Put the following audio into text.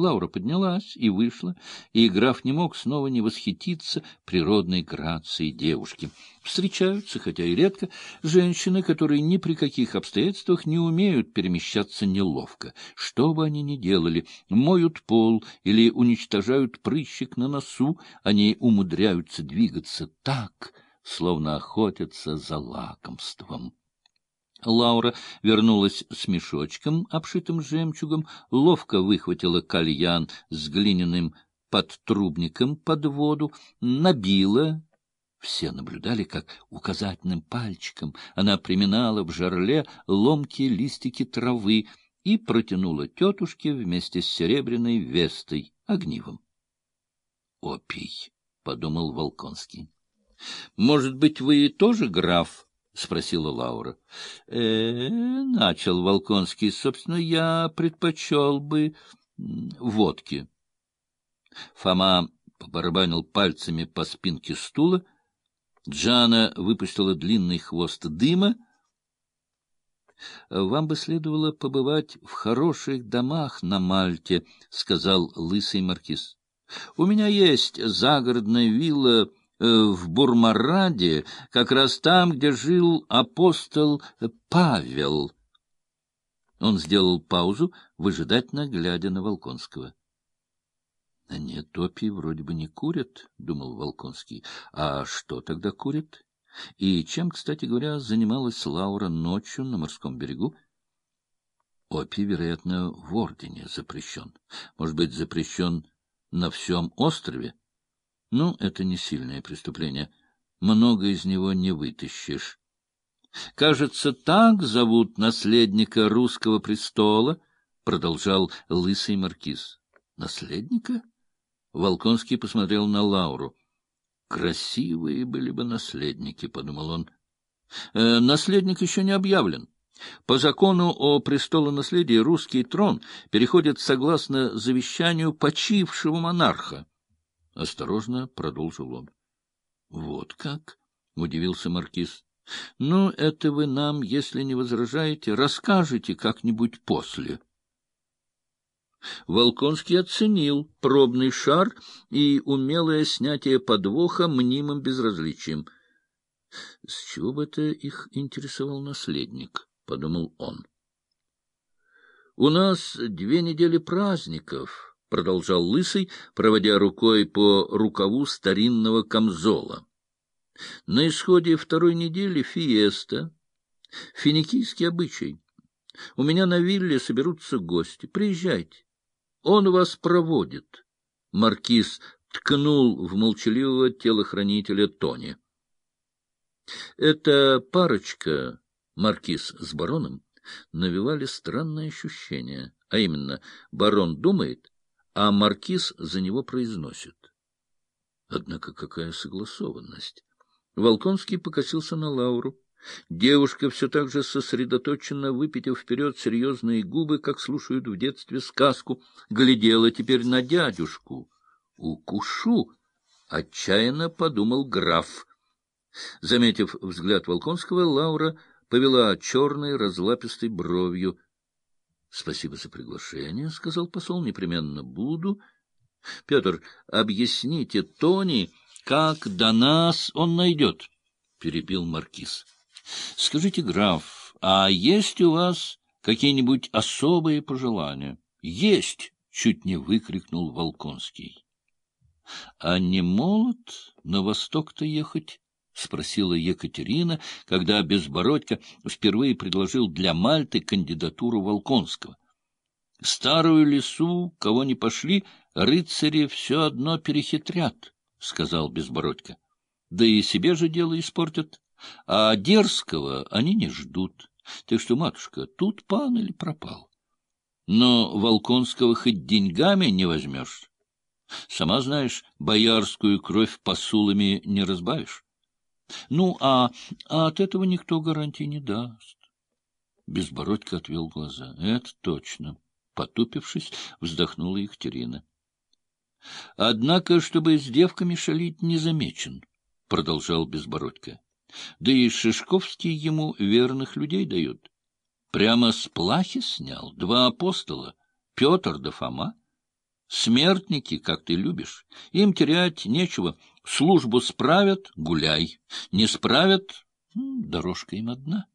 Лаура поднялась и вышла, и граф не мог снова не восхититься природной грацией девушки. Встречаются, хотя и редко, женщины, которые ни при каких обстоятельствах не умеют перемещаться неловко. Что бы они ни делали, моют пол или уничтожают прыщик на носу, они умудряются двигаться так, словно охотятся за лакомством. Лаура вернулась с мешочком, обшитым жемчугом, ловко выхватила кальян с глиняным подтрубником под воду, набила. Все наблюдали, как указательным пальчиком она приминала в жерле ломкие листики травы и протянула тетушке вместе с серебряной вестой, огнивом. «Опий», — подумал Волконский. — Может быть, вы тоже граф? — спросила Лаура. «Э, — начал Волконский. — Собственно, я предпочел бы водки. Фома побарабанил пальцами по спинке стула. Джана выпустила длинный хвост дыма. — Вам бы следовало побывать в хороших домах на Мальте, — сказал лысый маркиз. — У меня есть загородная вилла Э, в Бурмараде, как раз там, где жил апостол Павел. Он сделал паузу, выжидательно глядя на Волконского. — Нет, опий вроде бы не курят, — думал Волконский. — А что тогда курят? И чем, кстати говоря, занималась Лаура ночью на морском берегу? Опий, вероятно, в ордене запрещен. Может быть, запрещен на всем острове? Ну, это не сильное преступление. Много из него не вытащишь. Кажется, так зовут наследника русского престола, — продолжал лысый маркиз. Наследника? Волконский посмотрел на Лауру. Красивые были бы наследники, — подумал он. Э, наследник еще не объявлен. По закону о престолонаследии русский трон переходит согласно завещанию почившего монарха. — осторожно продолжил он. — Вот как? — удивился маркиз. — Ну, это вы нам, если не возражаете, расскажете как-нибудь после. Волконский оценил пробный шар и умелое снятие подвоха мнимым безразличием. — С чего бы это их интересовал наследник? — подумал он. — У нас две недели праздников, — продолжал Лысый, проводя рукой по рукаву старинного камзола. На исходе второй недели фиеста, финикийский обычай. У меня на вилле соберутся гости. Приезжайте. Он вас проводит. Маркиз ткнул в молчаливого телохранителя Тони. Эта парочка, маркиз с бароном, навевали странное ощущение, а именно, барон думает, а маркиз за него произносит. Однако какая согласованность! Волконский покосился на Лауру. Девушка все так же сосредоточенно, выпитив вперед серьезные губы, как слушают в детстве сказку, глядела теперь на дядюшку. «Укушу!» — отчаянно подумал граф. Заметив взгляд Волконского, Лаура повела черной разлапистой бровью —— Спасибо за приглашение, — сказал посол, — непременно буду. — Петр, объясните Тони, как до нас он найдет, — перебил маркиз. — Скажите, граф, а есть у вас какие-нибудь особые пожелания? — Есть! — чуть не выкрикнул Волконский. — А не молод на восток-то ехать? — спросила Екатерина, когда Безбородько впервые предложил для Мальты кандидатуру Волконского. — Старую лесу, кого не пошли, рыцари все одно перехитрят, — сказал Безбородько. — Да и себе же дело испортят. А дерзкого они не ждут. Так что, матушка, тут пан или пропал. Но Волконского хоть деньгами не возьмешь. Сама знаешь, боярскую кровь посулами не разбавишь. Ну, а, а от этого никто гарантии не даст. Безбородько отвел глаза. Это точно. Потупившись, вздохнула Екатерина. Однако, чтобы с девками шалить, не замечен, — продолжал Безбородько. Да и Шишковский ему верных людей дает. Прямо с плахи снял два апостола, Петр да Фома. Смертники, как ты любишь. Им терять нечего. Службу справят — гуляй. Не справят — дорожка им одна.